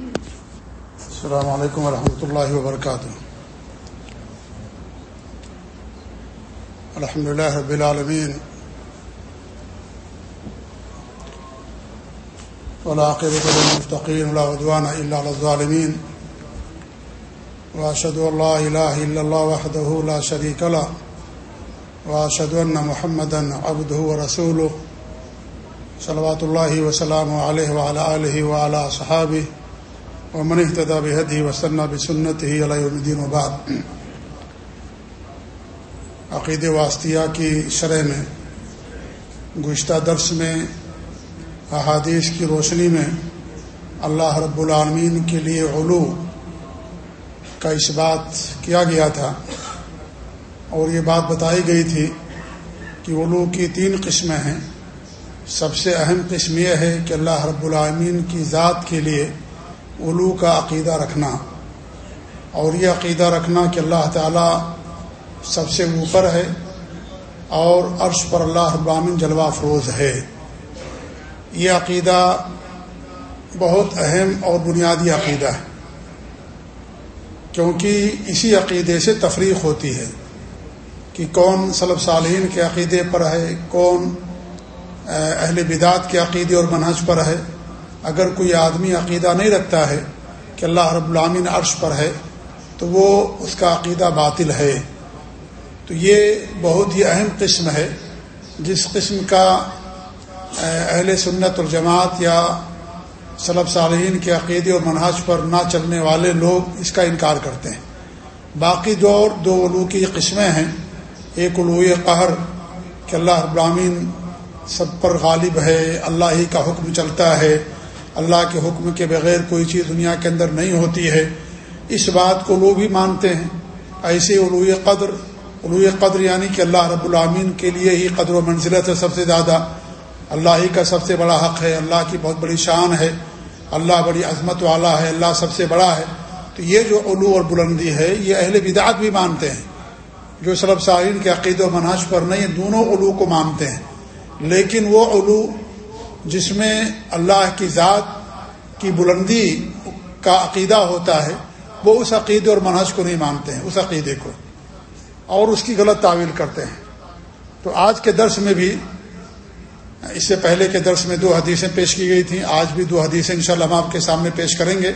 السلام علیکم ورحمۃ اللہ وبرکاتہ۔ الحمد لله رب العالمين ولا عقبة للمتقين ولا عدوان إلا على الظالمين وأشهد أن لا إله إلا الله وحده لا شريك له وأشهد أن محمدا عبده ورسوله صلوات الله وسلامه عليه وعلى آله وعلى أصحابه ومن اهتدى بهديه وسنى بسنته إلى يوم الدين وبعد. عقید واسطیہ کی شرح میں، گزشتہ درس میں، احادیث کی روشنی میں اللہ رب العالمین کے لیے علو کا اس بات کیا گیا تھا اور یہ بات بتائی گئی تھی کہ علو کی تین قسمیں ہیں۔ سب سے اہم قسم یہ ہے کہ اللہ رب العالمین کی ذات کے لیے علو کا عقیدہ رکھنا اور یہ عقیدہ رکھنا کہ اللہ تعالیٰ سب سے اوپر ہے اور عرش پر اللہ ابامن جلوہ افروز ہے۔ یہ عقیدہ بہت اہم اور بنیادی عقیدہ ہے۔ کیونکہ اسی عقیدے سے تفریق ہوتی ہے کہ کون صلب صالحین کے عقیدے پر ہے، کون اہل بدعت کے عقیدے اور منحج پر ہے۔ اگر کوئی آدمی عقیدہ نہیں رکھتا ہے کہ اللہ رب العامن عرش پر ہے، تو وہ اس کا عقیدہ باطل ہے۔ تو یہ بہت ہی اہم قسم ہے۔ جس قسم کا اہل سنت الجماعت یا صلب صالحین کے عقیدے اور منحج پر نہ چلنے والے لوگ اس کا انکار کرتے ہیں۔ باقی جو اور دو علو کی قسمیں ہیں۔ ایک علو قہر کہ اللہ ابراہین سب پر غالب ہے، اللہ ہی کا حکم چلتا ہے۔ اللہ کے حکم کے بغیر کوئی چیز دنیا کے اندر نہیں ہوتی ہے۔ اس بات کو لوگ بھی مانتے ہیں۔ ایسے علو قدر علو قدر یعنی کہ اللہ رب العامین کے لیے ہی قدر و منزلت ہے سب سے زیادہ۔ اللہ ہی کا سب سے بڑا حق ہے، اللہ کی بہت بڑی شان ہے۔ اللہ بڑی عظمت والا ہے، اللہ سب سے بڑا ہے۔ تو یہ جو علو اور بلندی ہے، یہ اہل بدعت بھی مانتے ہیں۔ جو سلب سارین کے عقید و مناج پر نہیں، دونوں علو کو مانتے ہیں۔ لیکن وہ علو جس میں اللہ کی ذات کی بلندی کا عقیدہ ہوتا ہے، وہ اس عقیدے اور منحج کو نہیں مانتے ہیں، اس عقیدے کو، اور اس کی غلط تعویل کرتے ہیں۔ تو آج کے درس میں بھی، اس سے پہلے کے درس میں دو حدیثیں پیش کی گئی تھیں، آج بھی دو حدیثیں انشاءاللہ ہم آپ کے سامنے پیش کریں گے۔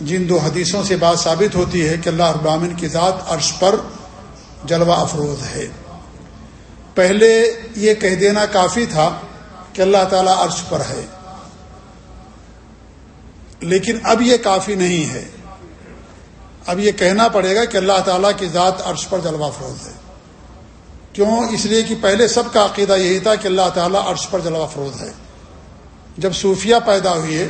جن دو حدیثوں سے بات ثابت ہوتی ہے کہ اللہ ابامن کی ذات عرش پر جلوہ افروز ہے۔ پہلے یہ کہہ دینا کافی تھا کہ اللہ تعالیٰ عرش پر ہے۔ لیکن اب یہ کافی نہیں ہے۔ اب یہ کہنا پڑے گا کہ اللہ تعالیٰ کی ذات عرش پر جلوہ فروز ہے۔ کیوں؟ اس لیے کہ پہلے سب کا عقیدہ یہی تھا کہ اللہ تعالیٰ عرش پر جلوہ فروز ہے۔ جب صوفیہ پیدا ہوئے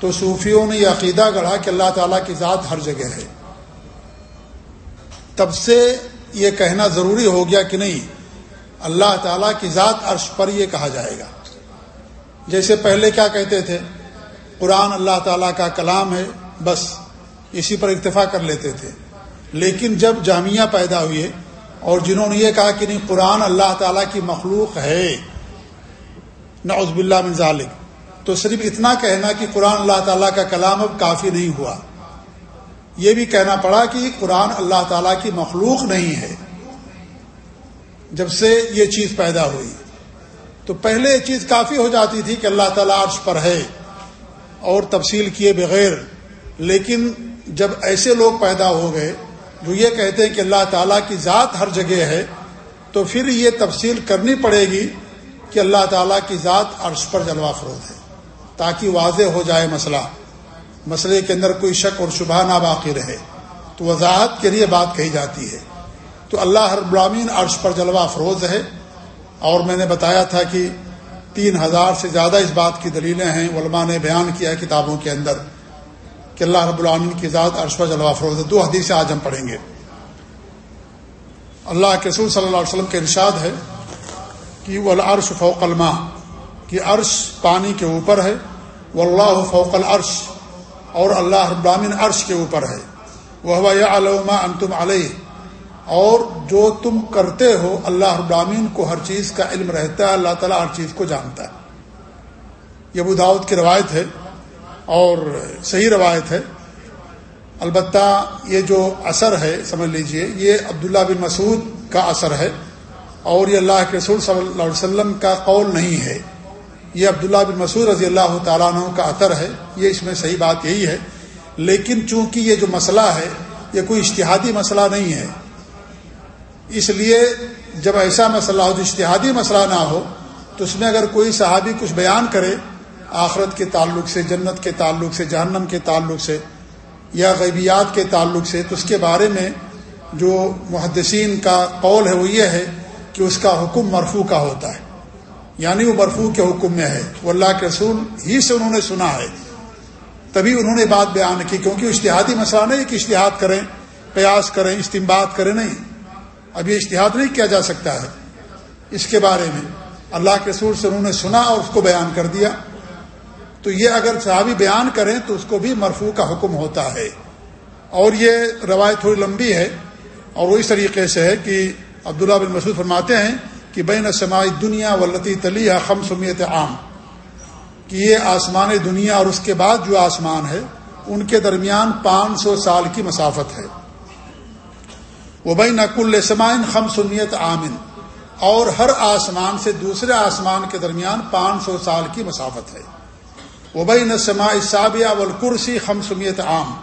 تو صوفیوں نے یہ عقیدہ گڑھا کہ اللہ تعالیٰ کی ذات ہر جگہ ہے۔ تب سے یہ کہنا ضروری ہو گیا کہ نہیں، اللہ تعالیٰ کی ذات عرش پر یہ کہا جائے گا۔ جیسے پہلے کیا کہتے تھے؟ قرآن اللہ تعالیٰ کا کلام ہے، بس اسی پر اکتفا کر لیتے تھے۔ لیکن جب جامعہ پیدا ہوئے اور جنہوں نے یہ کہا کہ نہیں، قرآن اللہ تعالیٰ کی مخلوق ہے، نعوذ باللہ من ذالک۔ تو صرف اتنا کہنا کہ قرآن اللہ تعالیٰ کا کلام اب کافی نہیں ہوا۔ یہ بھی کہنا پڑا کہ قرآن اللہ تعالیٰ کی مخلوق نہیں ہے۔ جب سے یہ چیز پیدا ہوئی۔ تو پہلے یہ چیز کافی ہو جاتی تھی کہ اللہ تعالیٰ عرش پر ہے اور تفصیل کیے بغیر، لیکن جب ایسے لوگ پیدا ہو گئے جو یہ کہتے ہیں کہ اللہ تعالیٰ کی ذات ہر جگہ ہے، تو پھر یہ تفصیل کرنی پڑے گی کہ اللہ تعالیٰ کی ذات عرش پر جلوہ فروز ہے، تاکہ واضح ہو جائے مسئلہ۔ مسئلے کے اندر کوئی شک اور شبہ نہ باقی رہے، تو وضاحت کے لیے بات کہی جاتی ہے۔ تو اللہ ہر برامین عرش پر جلوہ افروز ہے اور میں نے بتایا تھا کہ تین ہزار سے زیادہ اس بات کی دلیلیں ہیں، علماء نے بیان کیا ہے کتابوں کے اندر کہ اللہ رب العالمین کی ذات عرش پر جلوہ فروز دو حدیث آج ہم پڑھیں گے۔ اللہ کے رسول صلی اللہ علیہ وسلم کے ارشاد ہے کہ وہ العرش فوق الماء، کہ عرش پانی کے اوپر ہے۔ وہ اللہ فوق العرش، اور اللہ رب العالمین عرش کے اوپر ہے۔ وہ یا علوما انتم علیہ اور جو تم کرتے ہو، اللہ رب العالمین کو ہر چیز کا علم رہتا ہے، اللہ تعالیٰ ہر چیز کو جانتا ہے۔ یہ ابو داود کی روایت ہے اور صحیح روایت ہے۔ البتہ یہ جو اثر ہے، سمجھ لیجیے، یہ عبداللہ بن مسعود کا اثر ہے اور یہ اللہ کے رسول صلی اللہ علیہ وسلم کا قول نہیں ہے۔ یہ عبداللہ بن مسعود رضی اللہ تعالیٰ عنہ کا اثر ہے۔ یہ اس میں صحیح بات یہی ہے۔ لیکن چونکہ یہ جو مسئلہ ہے، یہ کوئی اشتہادی مسئلہ نہیں ہے۔ اس لیے جب ایسا مسئلہ ہو جو اشتہادی مسئلہ نہ ہو، تو اس میں اگر کوئی صحابی کچھ بیان کرے آخرت کے تعلق سے، جنت کے تعلق سے، جہنم کے تعلق سے یا غیبیات کے تعلق سے، تو اس کے بارے میں جو محدثین کا قول ہے وہ یہ ہے کہ اس کا حکم مرفو کا ہوتا ہے۔ یعنی وہ مرفو کے حکم میں ہے۔ وہ اللہ کے رسول ہی سے انہوں نے سنا ہے۔ تبھی انہوں نے بات بیان کی، کیونکہ اشتہادی مسئلہ نہیں کہ اشتہاد کریں، قیاس کریں استمباد کریں، نہیں۔ اب یہ اشتہاد نہیں کیا جا سکتا ہے اس کے بارے میں۔ اللہ کے رسول سے انہوں نے سنا اور اس کو بیان کر دیا۔ تو یہ اگر صحابی بیان کریں تو اس کو بھی مرفوع کا حکم ہوتا ہے۔ اور یہ روایت تھوڑی لمبی ہے اور وہ اس طریقے سے ہے کہ عبداللہ بن مسعود فرماتے ہیں کہ بین سماعی دنیا ولطی تلی خم سمیت عام۔ کہ یہ آسمان دنیا اور اس کے بعد جو آسمان ہے، ان کے درمیان پانچ سو سال کی مسافت ہے۔ وہ بین نقل سمائن خم سمیت عامن اور ہر آسمان سے دوسرے آسمان کے درمیان پانچ سو سال کی مسافت ہے۔ وبئی نسما صابیہ والکرسی خم سمیت عام۔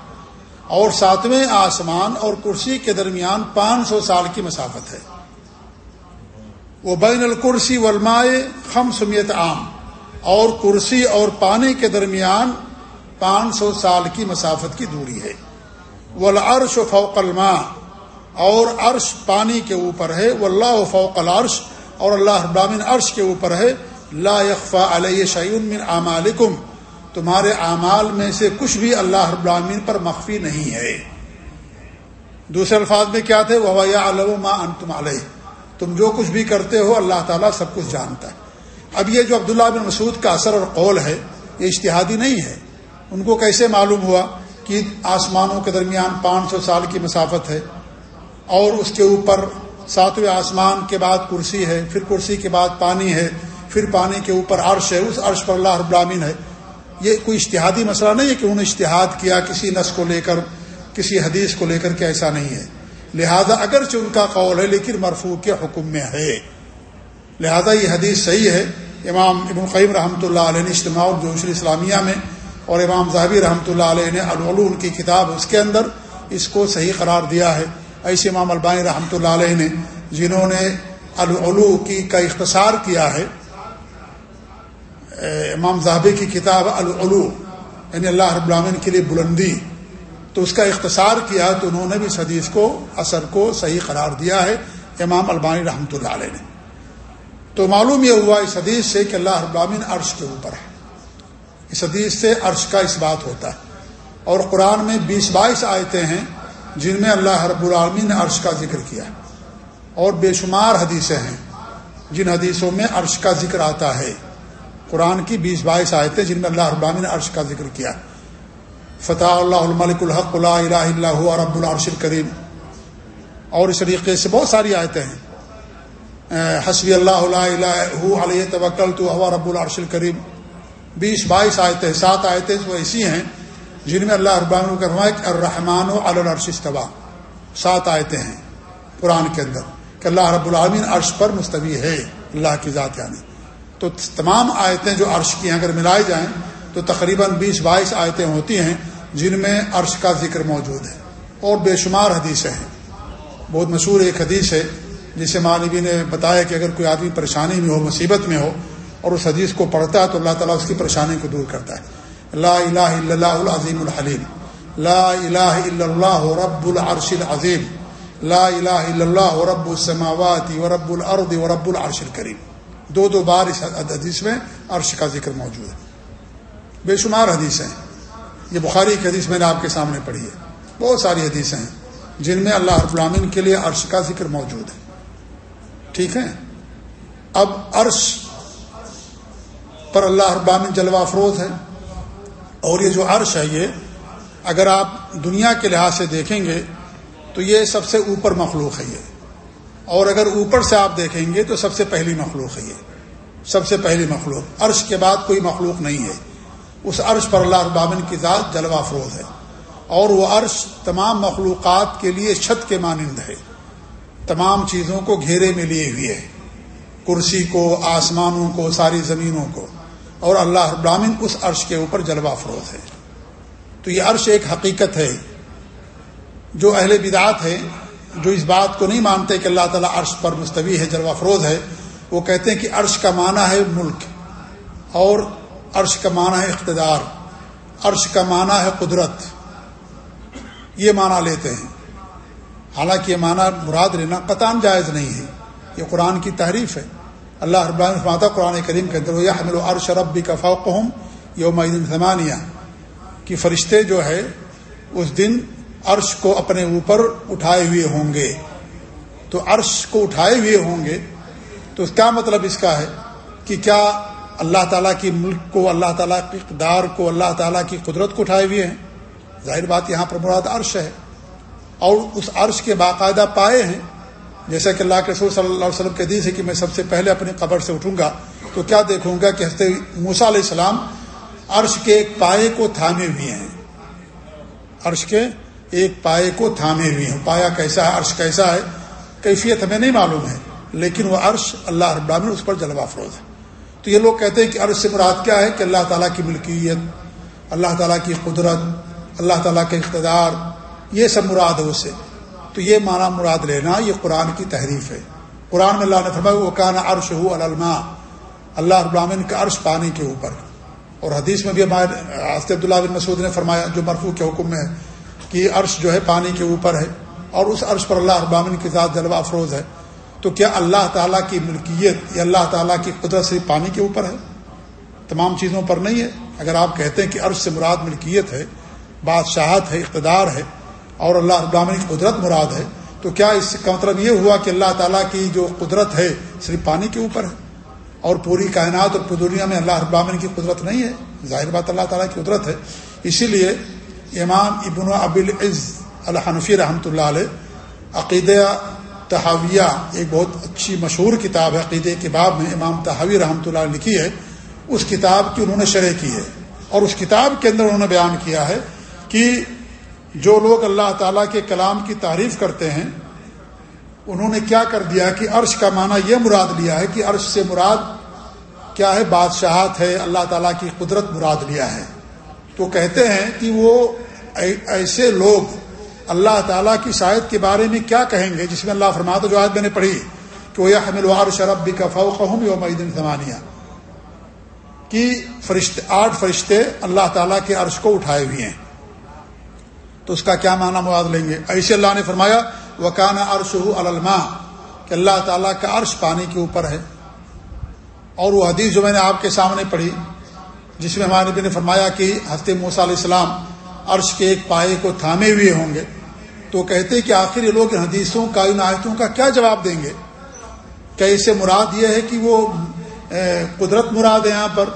اور ساتویں آسمان اور کرسی کے درمیان پانچ سو سال کی مسافت ہے۔ وہ بین الکرسی ولمائے خم سمیت عام۔ اور کرسی اور پانی کے درمیان پانچ سو سال کی مسافت کی دوری ہے۔ ولعرش و فوق الماء۔ اور عرش پانی کے اوپر ہے وہ اللہ فوق العرش، اور اللہ ابامن عرش کے اوپر ہے۔ لا یکفا علیہ شعین من اعمالکم۔ تمہارے اعمال میں سے کچھ بھی اللہ رب العالمین پر مخفی نہیں ہے۔ دوسرے الفاظ میں کیا تھے؟ وہ ما تم علیہ تم جو کچھ بھی کرتے ہو، اللہ تعالیٰ سب کچھ جانتا ہے۔ اب یہ جو عبداللہ بن مسعود کا اثر اور قول ہے، یہ اشتہادی نہیں ہے۔ ان کو کیسے معلوم ہوا کہ آسمانوں کے درمیان پانچ سو سال کی مسافت ہے؟ اور اس کے اوپر ساتویں آسمان کے بعد کرسی ہے، پھر کرسی کے بعد پانی ہے، پھر پانی کے اوپر عرش ہے، اس عرش پر اللہ رب العالمین ہے۔ یہ کوئی اشتہادی مسئلہ نہیں ہے کہ انہوں نے اشتہاد کیا، کسی نس کو لے کر، کسی حدیث کو لے کر کے ایسا نہیں ہے۔ لہذا اگرچہ ان کا قول ہے، لیکن مرفوع کے حکم میں ہے۔ لہذا یہ حدیث صحیح ہے۔ امام ابن قیم رحمۃ اللہ علیہ نے اجتماع جوشری اسلامیہ میں اور امام ظہبی رحمۃ اللہ علیہ نے العلو ان کی کتاب اس کے اندر اس کو صحیح قرار دیا ہے۔ ایسے امام البانی رحمۃ اللہ علیہ نے، جنہوں نے العلو کی کا اختصار کیا ہے امام زہبی کی کتاب العلو یعنی اللہ رب العامن کے لیے بلندی، تو اس کا اختصار کیا تو انہوں نے بھی اس حدیث کو، اثر کو صحیح قرار دیا ہے، امام البانی رحمۃ اللہ علیہ نے۔ تو معلوم یہ ہوا اس حدیث سے کہ اللہ رب عرش کے اوپر ہے۔ اس حدیث سے عرش کا اس بات ہوتا ہے۔ اور قرآن میں بیس بائیس آیتیں ہیں۔ جن میں اللہ رب العالمین نے عرش کا ذکر کیا اور بے شمار حدیثیں ہیں جن حدیثوں میں عرش کا ذکر آتا ہے۔ قرآن کی بیس بائیس آیتیں جن میں اللہ ابامین نے عرش کا ذکر کیا۔ فتح اللہ الملک الحق اللہ الہ اللہ رب العرش الکریم اور اس طریقے سے بہت ساری آیتیں ہیں۔ حسبی اللہ علیہ علیہ توکل تو رب العرش الکریم بیس بائیس آیتیں، سات آیتیں وہ ایسی ہیں جن میں اللہ ابام کا الرحمٰن و الرش استبا سات آیتیں ہیں قرآن کے اندر کہ اللہ رب العالمین عرش پر مستوی ہے، اللہ کی ذات یعنی۔ تو تمام آیتیں جو عرش کی ہیں، اگر ملائی جائیں تو تقریباً بیس بائیس آیتیں ہوتی ہیں جن میں عرش کا ذکر موجود ہے۔ اور بے شمار حدیثیں ہیں۔ بہت مشہور ایک حدیث ہے جسے مانوی نے بتایا کہ اگر کوئی آدمی پریشانی میں ہو، مصیبت میں ہو اور اس حدیث کو پڑھتا ہے تو اللہ تعالیٰ اس کی پریشانی کو دور کرتا ہے۔ لا الہ الا اللہ العظیم الحلیم لا الہ الا اللہ رب العرش العظیم لا الہ الا اللہ رب السماوات و رب الارض و رب العرش الکریم دو دو بار اس حدیث میں عرش کا ذکر موجود ہے. بے شمار حدیثیں یہ بخاری کی حدیث میں نے آپ کے سامنے پڑھی ہے. بہت ساری حدیثیں ہیں جن میں اللہ رب العامن کے لیے عرش کا ذکر موجود ہے. ٹھیک ہے؟ اب عرش پر اللہ ابامن جلوہ افروز ہے. اور یہ جو عرش ہے یہ اگر آپ دنیا کے لحاظ سے دیکھیں گے تو یہ سب سے اوپر مخلوق ہے یہ۔ اور اگر اوپر سے آپ دیکھیں گے تو سب سے پہلی مخلوق ہے یہ۔ سب سے پہلی مخلوق۔ عرش کے بعد کوئی مخلوق نہیں ہے۔ اس عرش پر اللہ ابامن کی ذات جلوہ افروز ہے۔ اور وہ عرش تمام مخلوقات کے لیے چھت کے مانند ہے۔ تمام چیزوں کو گھیرے میں لیے ہوئے ہے۔ کرسی کو، آسمانوں کو، ساری زمینوں کو۔ اور اللہ ابراہین اس عرش کے اوپر جلوہ افروز ہے۔ تو یہ عرش ایک حقیقت ہے۔ جو اہل بدعات ہے جو اس بات کو نہیں مانتے کہ اللہ تعالیٰ عرش پر مستوی ہے، جلوہ افروز ہے، وہ کہتے ہیں کہ عرش کا معنی ہے ملک اور عرش کا معنی ہے اقتدار، عرش کا معنی ہے قدرت۔ یہ معنی لیتے ہیں۔ حالانکہ یہ معنی مراد لینا قطان جائز نہیں ہے۔ یہ قرآن کی تحریف ہے۔ اللہ رب فرماتا قرآن کریم کے اندر یہ حمل عرش ربی کا فوق ہوں یوم زمانیہ کہ فرشتے جو ہے، اس دن عرش کو اپنے اوپر اٹھائے ہوئے ہوں گے۔ تو عرش کو اٹھائے ہوئے ہوں گے، تو کیا مطلب اس کا ہے؟ کہ کیا اللہ تعالیٰ کی ملک کو، اللہ تعالیٰ کی اقدار کو، اللہ تعالیٰ کی قدرت کو اٹھائے ہوئے ہیں؟ ظاہر بات یہاں پر مراد عرش ہے۔ اور اس عرش کے باقاعدہ پائے ہیں جیسا کہ اللہ کے رسول صلی اللہ علیہ وسلم کے دیس ہے کہ میں سب سے پہلے اپنی قبر سے اٹھوں گا تو کیا دیکھوں گا کہ ہنستے موسا علیہ السلام عرش کے ایک پائے کو تھامے ہوئے ہیں۔ عرش کے ایک پائے کو تھامے ہوئے ہیں۔ پایا کیسا ہے، عرش کیسا ہے، کیفیت ہمیں نہیں معلوم ہے، لیکن وہ عرش اللہ رب العالمین اس پر جلوہ افروز ہے۔ تو یہ لوگ کہتے ہیں کہ عرش سے مراد کیا ہے؟ کہ اللہ تعالیٰ کی ملکیت، اللہ تعالیٰ کی قدرت، اللہ تعالیٰ کے اقتدار، یہ سب مراد ہے اس سے۔ تو یہ معنی مراد لینا یہ قرآن کی تحریف ہے۔ قرآن میں اللہ نے فرمایا وہ کہنا عرش ہو الما اللہ ابراہین کا عرش پانی کے اوپر۔ اور حدیث میں بھی ہمارے عبداللہ بن مسعود نے فرمایا، جو مرفوع کے حکم میں ہے کہ عرش جو ہے پانی کے اوپر ہے اور اس عرش پر اللہ ابامن کی ذات جلوہ افروز ہے، تو کیا اللہ تعالیٰ کی ملکیت یا اللہ تعالیٰ کی قدرت صرف پانی کے اوپر ہے؟ تمام چیزوں پر نہیں ہے۔ اگر آپ کہتے ہیں کہ عرش سے مراد ملکیت ہے، بادشاہت ہے، اقتدار ہے اور اللہ ابامن کی قدرت مراد ہے، تو کیا اس کا مطلب یہ ہوا کہ اللہ تعالیٰ کی جو قدرت ہے، صرف پانی کے اوپر ہے؟ اور پوری کائنات اور پوری دنیا میں اللہ ابامن کی قدرت نہیں ہے؟ ظاہر بات اللہ تعالیٰ کی قدرت ہے۔ اسی لیے امام ابن ابل عز الحنفی رحمۃ اللہ علیہ عقیدہ تحاویہ ایک بہت اچھی مشہور کتاب ہے عقیدے کے باب میں امام تحاوی رحمۃ اللہ لکھی ہے۔ اس کتاب کی انہوں نے شرح کی ہے۔ اور اس کتاب کے اندر انہوں نے بیان کیا ہے کہ جو لوگ اللہ تعالیٰ کے کلام کی تعریف کرتے ہیں، انہوں نے کیا کر دیا کہ عرش کا معنی یہ مراد لیا ہے کہ عرش سے مراد کیا ہے؟ بادشاہت ہے، اللہ تعالیٰ کی قدرت مراد لیا ہے۔ تو کہتے ہیں کہ وہ ایسے لوگ اللہ تعالیٰ کی شاید کے بارے میں کیا کہیں گے؟ جس میں اللہ فرماتا جو آج میں نے پڑھی، کہ وہ یہ حمل وار شرب بھی کفاؤ قہم یوم دن زمانیہ کہ فرشتے آٹھ فرشتے اللہ تعالیٰ کے عرش کو اٹھائے ہوئے ہیں۔ تو اس کا کیا معنی مواد لیں گے؟ ایسے اللہ نے فرمایا وہ کانا عرش الما کہ اللہ تعالیٰ کا عرش پانی کے اوپر ہے۔ اور وہ حدیث جو میں نے آپ کے سامنے پڑھی، جس میں ہمارے نبی نے فرمایا کہ ہفتے موسیٰ علیہ السلام عرش کے ایک پائے کو تھامے ہوئے ہوں گے۔ تو کہتے کہ آخر یہ لوگ حدیثوں کا، ان آیتوں کا کیا جواب دیں گے؟ کہ اسے مراد یہ ہے کہ وہ قدرت مراد ہے یہاں پر؟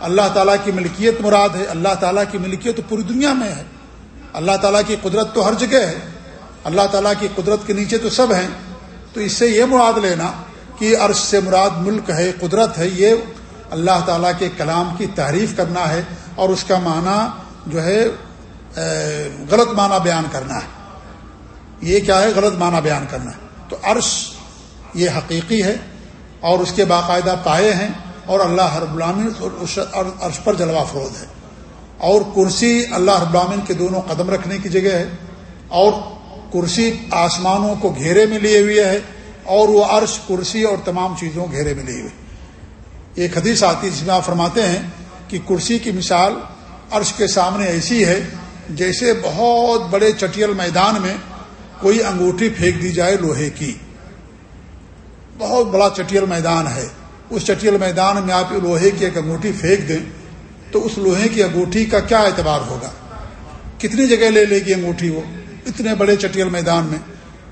اللہ تعالیٰ کی ملکیت مراد ہے۔ اللہ تعالیٰ کی ملکیت تو پوری دنیا میں ہے۔ اللہ تعالیٰ کی قدرت تو ہر جگہ ہے، اللہ تعالیٰ کی قدرت کے نیچے تو سب ہیں۔ تو اس سے یہ مراد لینا کہ عرش سے مراد ملک ہے، قدرت ہے، یہ اللہ تعالیٰ کے کلام کی تعریف کرنا ہے اور اس کا معنی جو ہے غلط معنی بیان کرنا ہے۔ یہ کیا ہے؟ غلط معنی بیان کرنا ہے۔ تو عرش یہ حقیقی ہے اور اس کے باقاعدہ پائے ہیں اور اللہ ہر غلامی عرش پر جلوہ افروز ہے۔ اور کرسی اللہ ابامن کے دونوں قدم رکھنے کی جگہ ہے، اور کرسی آسمانوں کو گھیرے میں لیے ہوئے ہے، اور وہ عرش، کرسی اور تمام چیزوں گھیرے میں لیے ہوئے ایک حدیث آتی جس میں آپ فرماتے ہیں کہ کرسی کی مثال عرش کے سامنے ایسی ہے جیسے بہت بڑے چٹیل میدان میں کوئی انگوٹھی پھینک دی جائے لوہے کی۔ بہت بڑا چٹیل میدان ہے۔ اس چٹیل میدان میں آپ لوہے کی ایک انگوٹھی پھینک دیں تو اس لوہے کی انگوٹھی کا کیا اعتبار ہوگا؟ کتنی جگہ لے لے گی انگوٹھی وہ؟ اتنے بڑے چٹیل میدان میں۔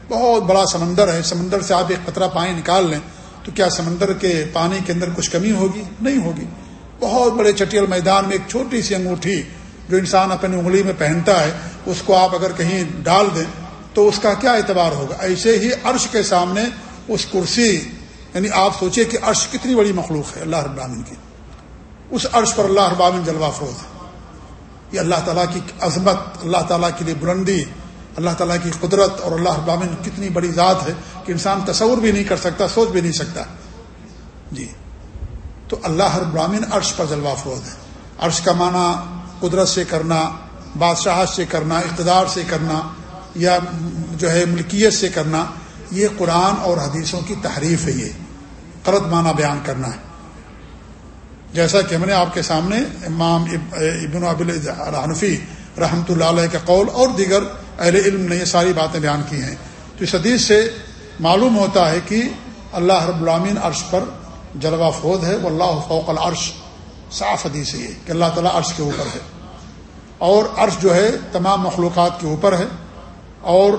بہت بڑا سمندر ہے۔ سمندر سے آپ ایک قطرہ پانی نکال لیں تو کیا سمندر کے پانی کے اندر کچھ کمی ہوگی؟ نہیں ہوگی۔ بہت بڑے چٹیل میدان میں ایک چھوٹی سی انگوٹھی جو انسان اپنی انگلی میں پہنتا ہے، اس کو آپ اگر کہیں ڈال دیں تو اس کا کیا اعتبار ہوگا؟ ایسے ہی عرش کے سامنے اس کرسی یعنی آپ سوچیں کہ عرش کتنی بڑی مخلوق ہے، اللہ رب العالمین کی۔ اس عرش پر اللہ ابامن جلوہ فروز ہے۔ یہ اللہ تعالیٰ کی عظمت، اللہ تعالیٰ کے لیے بلندی، اللہ تعالیٰ کی قدرت اور اللہ ابامن کتنی بڑی ذات ہے کہ انسان تصور بھی نہیں کر سکتا، سوچ بھی نہیں سکتا۔ جی۔ تو اللہ ہر برامین عرش پر جلوہ فروز ہے۔ عرش کا معنی قدرت سے کرنا، بادشاہت سے کرنا، اقتدار سے کرنا یا جو ہے ملکیت سے کرنا، یہ قرآن اور حدیثوں کی تحریف ہے یہ۔ قرط معنی بیان کرنا ہے۔ جیسا کہ ہم نے آپ کے سامنے امام ابن ابل حنفی رحمۃ اللہ علیہ کا قول اور دیگر اہل علم نے یہ ساری باتیں بیان کی ہیں۔ تو اس حدیث سے معلوم ہوتا ہے کہ اللہ رب العامین عرش پر جلوہ فوج ہے وہ اللہ فوق العرش۔ صاف حدیث ہے یہ کہ اللہ تعالیٰ عرش کے اوپر ہے۔ اور عرش جو ہے تمام مخلوقات کے اوپر ہے۔ اور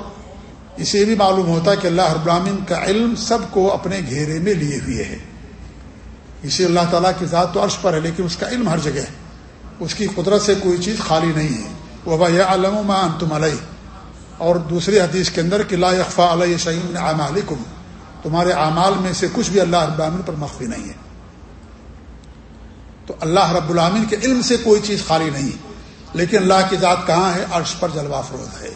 اسے بھی معلوم ہوتا ہے کہ اللہ رب العامین کا علم سب کو اپنے گھیرے میں لیے ہوئے ہے۔ اسی اللہ تعالیٰ کی ذات تو عرش پر ہے، لیکن اس کا علم ہر جگہ ہے۔ اس کی قدرت سے کوئی چیز خالی نہیں ہے۔ وہ بھائی علم ما تم علیہ اور دوسری حدیث کے اندر کہ لا اخفا علیہ شعیم علیکم تمہارے اعمال میں سے کچھ بھی اللہ رب العامن پر مخفی نہیں ہے۔ تو اللہ رب العامن کے علم سے کوئی چیز خالی نہیں لیکن اللہ کی ذات کہاں ہے؟ عرش پر جلوہ فروز ہے۔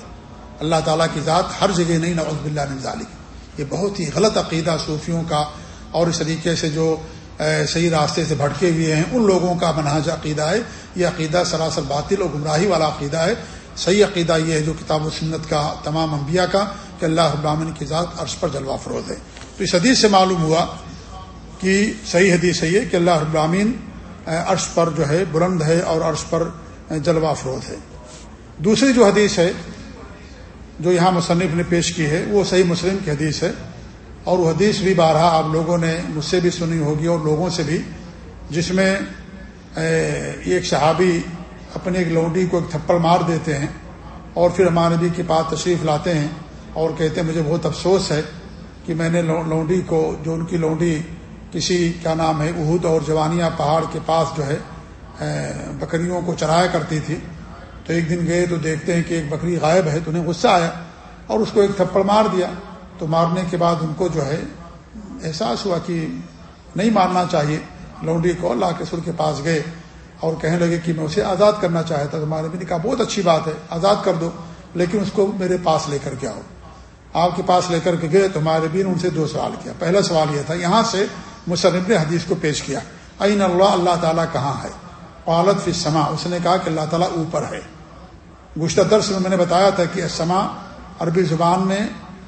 اللہ تعالیٰ کی ذات ہر جگہ نہیں، نعوذ باللہ من ذالک یہ بہت ہی غلط عقیدہ صوفیوں کا اور اس طریقے سے جو صحیح راستے سے بھٹکے ہوئے ہیں، ان لوگوں کا منہج عقیدہ ہے۔ یہ عقیدہ سراسر باطل اور گمراہی والا عقیدہ ہے۔ صحیح عقیدہ یہ ہے جو کتاب و سنت کا، تمام انبیاء کا، کہ اللہ ابامن کی ذات عرش پر جلوہ فروز ہے۔ تو اس حدیث سے معلوم ہوا کہ صحیح حدیث ہے یہ کہ اللہ ابامین عرش پر جو ہے بلند ہے اور عرش پر جلوہ فروز ہے۔ دوسری جو حدیث ہے جو یہاں مصنف نے پیش کی ہے، وہ صحیح مسلم کی حدیث ہے۔ اور وہ حدیث بھی بارہا آپ لوگوں نے مجھ سے بھی سنی ہوگی اور لوگوں سے بھی، جس میں ایک صحابی اپنے ایک لونڈی کو ایک تھپڑ مار دیتے ہیں اور پھر ہمارے نبی کے پاس تشریف لاتے ہیں اور کہتے ہیں، مجھے بہت افسوس ہے کہ میں نے لونڈی کو، جو ان کی لونڈی کسی، کیا نام ہے اہود اور جوانیاں پہاڑ کے پاس جو ہے بکریوں کو چرایا کرتی تھی۔ تو ایک دن گئے تو دیکھتے ہیں کہ ایک بکری غائب ہے، تو انہیں غصہ آیا اور اس کو ایک تھپڑ مار دیا۔ تو مارنے کے بعد ان کو جو ہے احساس ہوا کہ نہیں مارنا چاہیے۔ لونڈی کو اللہ کے سر کے پاس گئے اور کہنے لگے کہ میں اسے آزاد کرنا چاہتا تمہارے بھی نے کہا بہت اچھی بات ہے، آزاد کر دو، لیکن اس کو میرے پاس لے کر کے آؤ۔ آپ کے پاس لے کر کے گئے تو ہمارے بھی ان سے دو سوال کیا۔ پہلا سوال یہ تھا، یہاں سے مصنف نے حدیث کو پیش کیا عین اللہ اللہ تعالیٰ کہاں ہے؟ قالت فی سما اس نے کہا کہ اللہ تعالیٰ اوپر ہے۔ گشتہ درس میں میں نے بتایا تھا کہ سما عربی زبان میں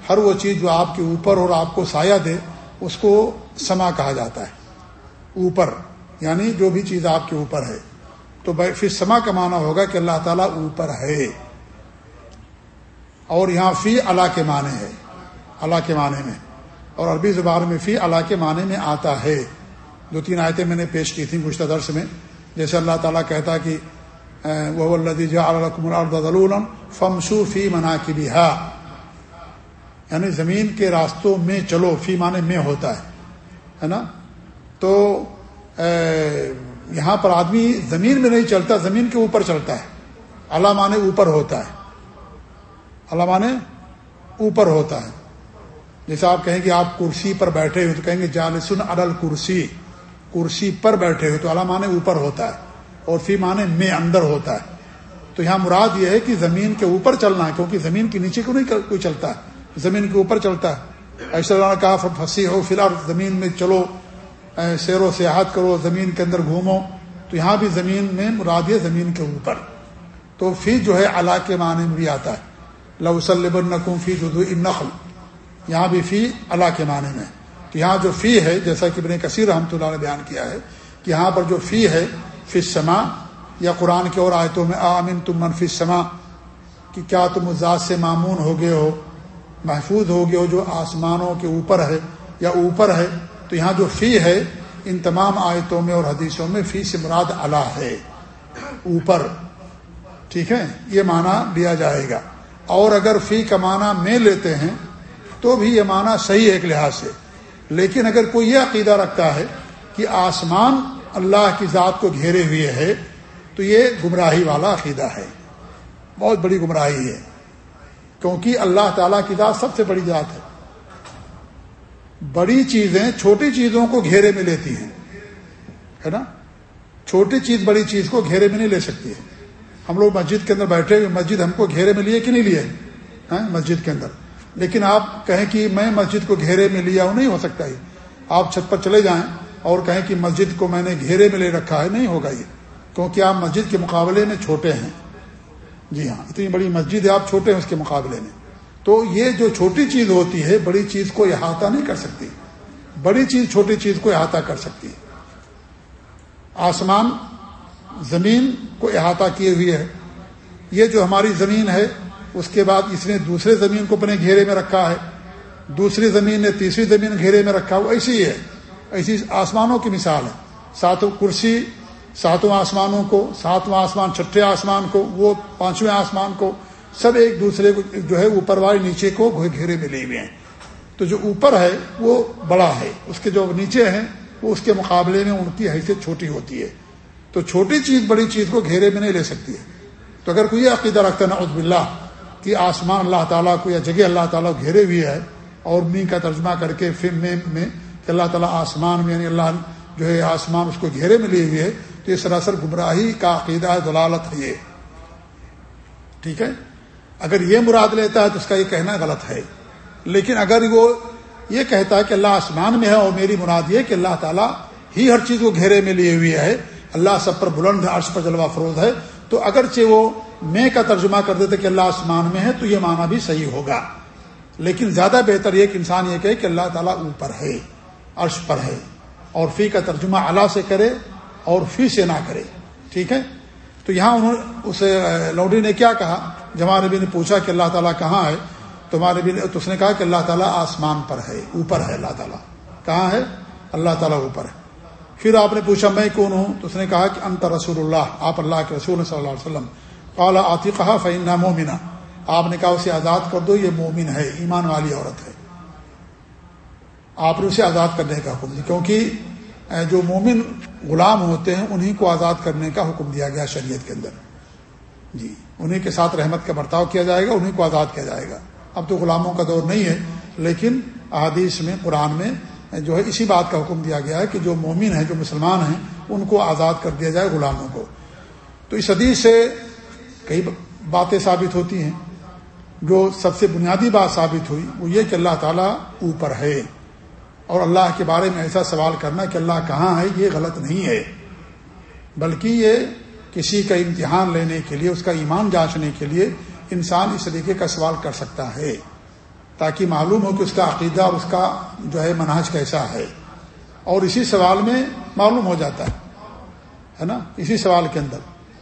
ہر وہ چیز جو آپ کے اوپر اور آپ کو سایہ دے، اس کو سما کہا جاتا ہے۔ اوپر یعنی جو بھی چیز آپ کے اوپر ہے۔ تو پھر سما کا معنی ہوگا کہ اللہ تعالیٰ اوپر ہے۔ اور یہاں فی اللہ کے معنی ہے۔ اللہ کے معنی میں۔ اور عربی زبان میں فی اللہ کے معنی میں آتا ہے۔ دو تین آیتیں میں نے پیش کی تھیں گشتہ درس میں۔ جیسے اللہ تعالیٰ کہتا کہ وہ الدی فمسو فی منا کی بھی یعنی زمین کے راستوں میں چلو، فی معنی میں ہوتا ہے ہے نا؟ تو یہاں پر آدمی زمین میں نہیں چلتا، زمین کے اوپر چلتا ہے۔ اللہ معنی اوپر ہوتا ہے۔ اللہ معنی اوپر ہوتا ہے۔ جیسے آپ کہیں گے آپ کرسی پر بیٹھے ہوئے تو کہیں گے جالسن ادل کرسی کرسی پر بیٹھے ہوئے تو اللہ معنی اوپر ہوتا ہے اور فی معنی میں اندر ہوتا ہے۔ تو یہاں مراد یہ ہے کہ زمین کے اوپر چلنا ہے، کیونکہ زمین کے نیچے کو نہیں کوئی چلتا ہے؟ زمین کے اوپر چلتا ہے۔ ایسا اللہ کہا پھنسی ہو فی الحال زمین میں چلو سیر و سیاحت کرو، زمین کے اندر گھومو۔ تو یہاں بھی زمین میں مراد ہے زمین کے اوپر۔ تو فی جو ہے اللہ کے معنی میں بھی آتا ہے۔ لوسلب النقم فی جدو نقل یہاں بھی فی اللہ کے معنی میں۔ تو یہاں جو فی ہے، جیسا کہ ابن کثیر رحمۃ اللہ نے بیان کیا ہے، کہ یہاں پر جو فی ہے، فی سما یا قرآن کے اور آیتوں میں آمن تم منفی سما کہ کیا تم ذات سے معمون ہو گئے ہو؟ محفوظ ہو گیا جو آسمانوں کے اوپر ہے یا اوپر ہے، تو یہاں جو فی ہے، ان تمام آیتوں میں اور حدیثوں میں فی سے مراد اللہ ہے، اوپر۔ ٹھیک ہے؟ یہ معنی لیا جائے گا۔ اور اگر فی کا معنی میں لیتے ہیں، تو بھی یہ معنی صحیح ہے ایک لحاظ سے۔ لیکن اگر کوئی یہ عقیدہ رکھتا ہے کہ آسمان اللہ کی ذات کو گھیرے ہوئے ہے، تو یہ گمراہی والا عقیدہ ہے۔ بہت بڑی گمراہی ہے۔ کیونکہ اللہ تعالیٰ کی ذات سب سے بڑی ذات ہے۔ بڑی چیزیں چھوٹی چیزوں کو گھیرے میں لیتی ہیں۔ ہے نا؟ چھوٹی چیز بڑی چیز کو گھیرے میں نہیں لے سکتی ہے۔ ہم لوگ مسجد کے اندر بیٹھے ہوئے مسجد ہم کو گھیرے میں لیے کہ نہیں لیے؟ ہاں، مسجد کے اندر۔ لیکن آپ کہیں کہ میں مسجد کو گھیرے میں لیا ہوں نہیں ہو سکتا یہ۔ آپ چھت پر چلے جائیں اور کہیں کہ مسجد کو میں نے گھیرے میں لے رکھا ہے نہیں ہوگا یہ۔ کیونکہ آپ مسجد کے مقابلے میں چھوٹے ہیں۔ جی ہاں اتنی بڑی مسجد ہے، آپ چھوٹے ہیں اس کے مقابلے میں۔ تو یہ جو چھوٹی چیز ہوتی ہے، بڑی چیز کو احاطہ نہیں کر سکتی۔ بڑی چیز، چھوٹی چیز کو احاطہ کر سکتی ہے۔ آسمان، زمین کو احاطہ کیے ہوئے ہے۔ یہ جو ہماری زمین ہے، اس کے بعد اس نے دوسرے زمین کو اپنے گھیرے میں رکھا ہے۔ دوسری زمین نے تیسری زمین گھیرے میں رکھا، وہ ایسی ہے۔ ایسی آسمانوں کی مثال ہے۔ ساتوں کرسی ساتوں آسمانوں کو، ساتواں آسمان، چھٹے آسمان کو، وہ پانچویں آسمان کو، سب ایک دوسرے کو جو ہے اوپر والے نیچے کو گھیرے میں لے ہوئے ہیں۔ تو جو اوپر ہے وہ بڑا ہے، اس کے جو نیچے ہیں وہ اس کے مقابلے میں ان کی حیثیت چھوٹی ہوتی ہے۔ تو چھوٹی چیز بڑی چیز کو گھیرے میں نہیں لے سکتی ہے۔ تو اگر کوئی عقیدہ رکھتا ہے نا عزب اللہ کہ آسمان اللہ تعالیٰ کو یا جگہ اللہ تعالیٰ گھیرے ہوئے ہے، اور می کا ترجمہ کر کے فم میں کہ اللہ تعالیٰ آسمان میں یعنی اللہ جو ہے آسمان اس کو گھیرے میں لیے ہوئے ہے یہ سراسر گمراہی کا عقیدہ دلالت ہے یہ۔ ٹھیک ہے؟ اگر یہ مراد لیتا ہے تو اس کا یہ کہنا غلط ہے۔ لیکن اگر وہ یہ کہتا ہے کہ اللہ آسمان میں ہے اور میری مراد یہ کہ اللہ تعالیٰ ہی ہر چیز کو گھیرے میں لیے ہوئے ہے، اللہ سب پر بلند ہے، عرش پر جلوہ فروز ہے، تو اگرچہ وہ میں کا ترجمہ کر دیتے کہ اللہ آسمان میں ہے تو یہ معنی بھی صحیح ہوگا۔ لیکن زیادہ بہتر یہ کہ انسان یہ کہے کہ اللہ تعالیٰ اوپر ہے، عرش پر ہے اور فی کا ترجمہ اللہ سے کرے اور فی سے نہ کرے۔ ٹھیک ہے؟ تو یہاں انہوں اسے لوڈی نے کیا کہا؟ جمع نبی نے پوچھا کہ اللہ تعالیٰ کہاں ہے؟ تو ہمارے نبی نے، تو اس نے کہا کہ اللہ تعالیٰ آسمان پر ہے، اوپر ہے اللہ تعالیٰ۔ کہاں ہے؟ اللہ تعالیٰ اوپر ہے۔ پھر آپ نے پوچھا، میں کون ہوں؟ تو اس نے کہا کہ انت رسول اللہ، آپ اللہ کے رسول صلی اللہ علیہ وسلم۔ قالا آتی کہا فعین مومنا آپ نے کہا، اسے آزاد کر دو، یہ مومن ہے، ایمان والی عورت ہے۔ آپ نے اسے آزاد کرنے کا حکم دیا، کیونکہ جو مومن غلام ہوتے ہیں انہیں کو آزاد کرنے کا حکم دیا گیا شریعت کے اندر۔ جی انہیں کے ساتھ رحمت کا برتاؤ کیا جائے گا انہیں کو آزاد کیا جائے گا۔ اب تو غلاموں کا دور نہیں ہے، لیکن احادیث میں، قرآن میں جو ہے، اسی بات کا حکم دیا گیا ہے کہ جو مومن ہیں، جو مسلمان ہیں، ان کو آزاد کر دیا جائے غلاموں کو۔ تو اس حدیث سے کئی باتیں ثابت ہوتی ہیں۔ جو سب سے بنیادی بات ثابت ہوئی، وہ یہ کہ اللہ تعالیٰ اوپر ہے۔ اور اللہ کے بارے میں ایسا سوال کرنا کہ اللہ کہاں ہے؟ یہ غلط نہیں ہے۔ بلکہ یہ کسی کا امتحان لینے کے لیے، اس کا ایمان جانچنے کے لیے انسان اس طریقے کا سوال کر سکتا ہے، تاکہ معلوم ہو کہ اس کا عقیدہ اور اس کا جو ہے مناج کیسا ہے۔ اور اسی سوال میں معلوم ہو جاتا ہے ہے نا؟ اسی سوال کے اندر۔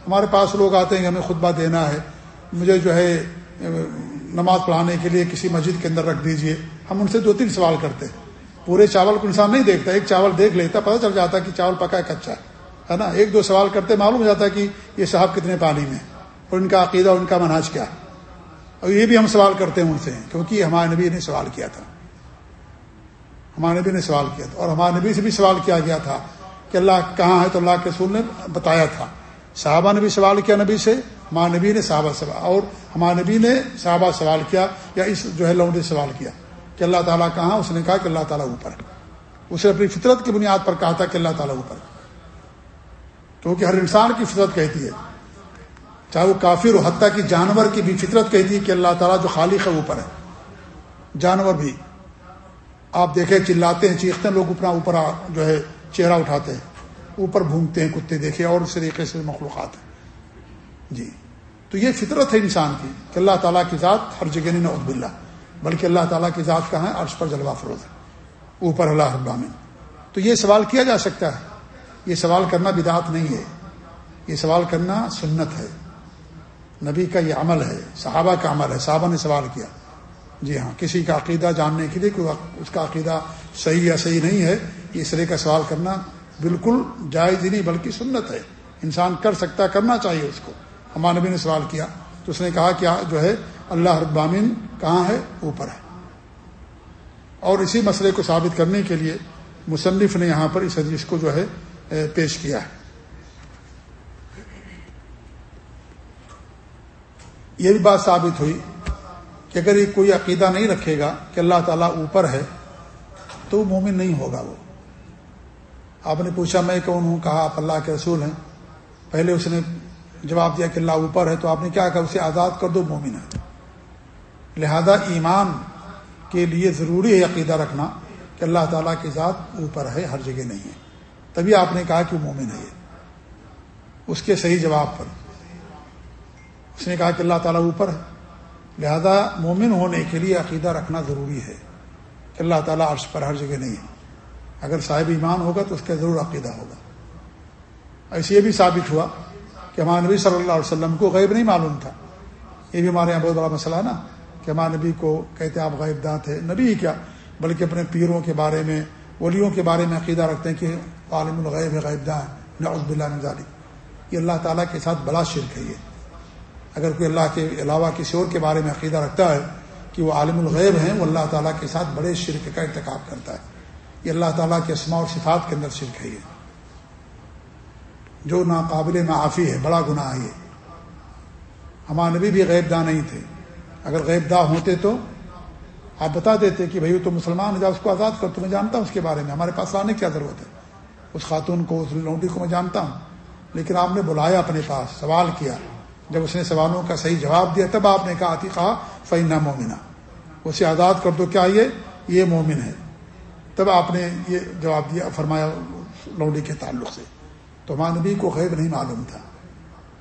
ہمارے پاس لوگ آتے ہیں کہ ہمیں خطبہ دینا ہے، مجھے جو ہے نماز پڑھانے کے لیے کسی مسجد کے اندر رکھ دیجیے۔ ہم ان سے دو تین سوال کرتے ہیں۔ پورے چاول کو انسان نہیں دیکھتا، ایک چاول دیکھ لیتا، پتہ چل جاتا کہ چاول پکا ہے، کچا ہے نا؟ ایک دو سوال کرتے معلوم ہو جاتا ہے کہ یہ صاحب کتنے پانی میں اور ان کا عقیدہ، ان کا مناج کیا ہے۔ اور یہ بھی ہم سوال کرتے ہیں ان سے، کیونکہ ہمارے نبی نے سوال کیا تھا۔ ہمارے نبی نے سوال کیا تھا۔ اور ہمارے نبی سے بھی سوال کیا گیا تھا کہ اللہ کہاں ہے تو اللہ کے رسول نے بتایا تھا۔ صحابہ نے بھی سوال کیا نبی سے، ہمارے نبی نے صحابہ سوال، اور ہمارے نبی نے صحابہ سوال کیا یا اس جو ہے لوڈے سوال کیا۔ کہ اللہ تعالیٰ کہاں اس نے کہا کہ اللہ تعالیٰ اوپر ہے۔ اسے اپنی فطرت کی بنیاد پر کہا تھا کہ اللہ تعالیٰ اوپر کیونکہ ہر انسان کی فطرت کہتی ہے۔ چاہے وہ کافر و حتیٰ کی جانور کی بھی فطرت کہتی ہے کہ اللہ تعالیٰ جو خالق ہے اوپر ہے۔ جانور بھی۔ آپ دیکھیں، چلاتے ہیں، چیختے ہیں، لوگ اپنا اوپر جو ہے، چہرہ اٹھاتے ہیں۔ اوپر گھومتے ہیں، کتے دیکھے اور اس طریقے سے مخلوقات ہیں۔ جی۔ تو یہ فطرت ہے انسان کی کہ اللہ تعالیٰ کی ذات ہر جگہ نہیں نعود اللہ بلکہ اللہ تعالیٰ کی ذات کہاں ہے؟ عرش پر جلوہ فروز ہے۔ اوپر اللہ ابامن تو یہ سوال کیا جا سکتا ہے؟ یہ سوال کرنا بدعت نہیں ہے۔ یہ سوال کرنا سنت ہے۔ نبی کا یہ عمل ہے، صحابہ کا عمل ہے۔ صحابہ نے سوال کیا۔ جی ہاں کسی کا عقیدہ جاننے کے لیے کوئی اس کا عقیدہ صحیح یا صحیح نہیں ہے اس طرح کا سوال کرنا بالکل جائز ہی نہیں، بلکہ سنت ہے۔ انسان کر سکتا کرنا چاہیے اس کو۔ ہمارے نبی نے سوال کیا۔ تو اس نے کہا کہ جو ہے اللہ ابامن کہاں ہے؟ اوپر ہے۔ اور اسی مسئلے کو ثابت کرنے کے لیے مصنف نے یہاں پر اس حدیث کو جو ہے پیش کیا ہے۔ یہ بھی بات ثابت ہوئی کہ اگر یہ کوئی عقیدہ نہیں رکھے گا کہ اللہ تعالیٰ اوپر ہے، تو وہ مومن نہیں ہوگا وہ۔ آپ نے پوچھا، میں کون ہوں؟ کہا، آپ اللہ کے رسول ہیں۔ پہلے اس نے جواب دیا کہ اللہ اوپر ہے، تو آپ نے کیا کہا؟ اسے آزاد کر دو، مومن ہے لہذا ایمان کے لیے ضروری ہے عقیدہ رکھنا کہ اللہ تعالیٰ کی ذات اوپر ہے، ہر جگہ نہیں ہے۔ تبھی آپ نے کہا کہ وہ مومن ہے۔ اس کے صحیح جواب پر۔ اس نے کہا کہ اللہ تعالیٰ اوپر ہے۔ لہذا مومن ہونے کے لیے عقیدہ رکھنا ضروری ہے کہ اللہ تعالیٰ عرش پر ہر جگہ نہیں ہے۔ اگر صاحب ایمان ہوگا تو اس کا ضرور عقیدہ ہوگا۔ ایسے یہ بھی ثابت ہوا کہ ہمارے نبی صلی اللہ علیہ وسلم کو غیب نہیں معلوم تھا۔ یہ بھی ہمارے یہاں بہت بڑا مسئلہ ہے نا۔ کہ ہمارے نبی کو کہتے آپ غیب دات ہے نبی ہی کیا؟ بلکہ اپنے پیروں کے بارے میں، ولیوں کے بارے میں عقیدہ رکھتے ہیں کہ عالم الغیب ہے غیب داں۔ نعوذ باللہ من ذالک۔ یہ اللہ تعالیٰ کے ساتھ بڑا شرک ہے یہ۔ اگر کوئی اللہ کے علاوہ کسی اور کے بارے میں عقیدہ رکھتا ہے کہ وہ عالم الغیب ہیں، وہ اللہ تعالیٰ کے ساتھ بڑے شرک کا ارتکاب کرتا ہے۔ یہ اللہ تعالیٰ کے اسماء اور صفات کے اندر شرک ہے یہ۔ جو ناقابل معافی ہے، بڑا گناہ ہے یہ۔ ہمارے نبی بھی غیب داں نہیں تھے۔ اگر غیب داں ہوتے تو آپ بتا دیتے کہ بھائی تو مسلمان ہے جا اس کو آزاد کر تو میں جانتا ہوں اس کے بارے میں۔ ہمارے پاس آنے کی کیا ضرورت ہے؟ اس خاتون کو، اس لونڈی کو میں جانتا ہوں۔ لیکن آپ نے بلایا اپنے پاس، سوال کیا۔ جب اس نے سوالوں کا صحیح جواب دیا، تب آپ نے کہا آتی کہا فینا مومنہ اسے آزاد کر دو، کیا یہ؟ یہ مومن ہے۔ تب آپ نے یہ جواب دیا، فرمایا لونڈی کے تعلق سے۔ تو ہمارے نبی کو غیب نہیں معلوم تھا۔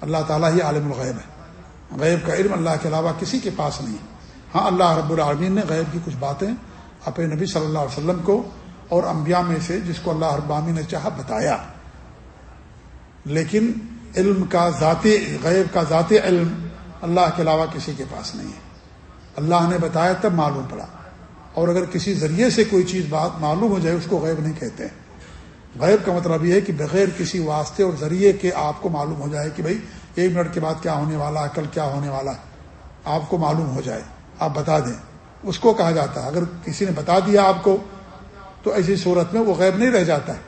اللہ تعالیٰ ہی عالم الغیب ہے۔ غیب کا علم اللہ کے علاوہ کسی کے پاس نہیں۔ ہاں اللہ رب العالمین نے غیب کی کچھ باتیں اپنے نبی صلی اللہ علیہ وسلم کو اور انبیاء میں سے جس کو اللہ رب العالمین نے چاہا بتایا۔ لیکن علم کا ذاتی غیب کا ذاتی علم اللہ کے علاوہ کسی کے پاس نہیں ہے۔ اللہ نے بتایا تب معلوم پڑا۔ اور اگر کسی ذریعے سے کوئی چیز بات معلوم ہو جائے، اس کو غیب نہیں کہتے۔ ہیں غیب کا مطلب یہ ہے کہ بغیر کسی واسطے اور ذریعے کے آپ کو معلوم ہو جائے کہ بھائی ایک منٹ کے بعد کیا ہونے والا ہے؟ کل کیا ہونے والا ہے؟ آپ کو معلوم ہو جائے۔ آپ بتا دیں۔ اس کو کہا جاتا ہے۔ اگر کسی نے بتا دیا آپ کو، تو ایسی صورت میں وہ غیب نہیں رہ جاتا ہے۔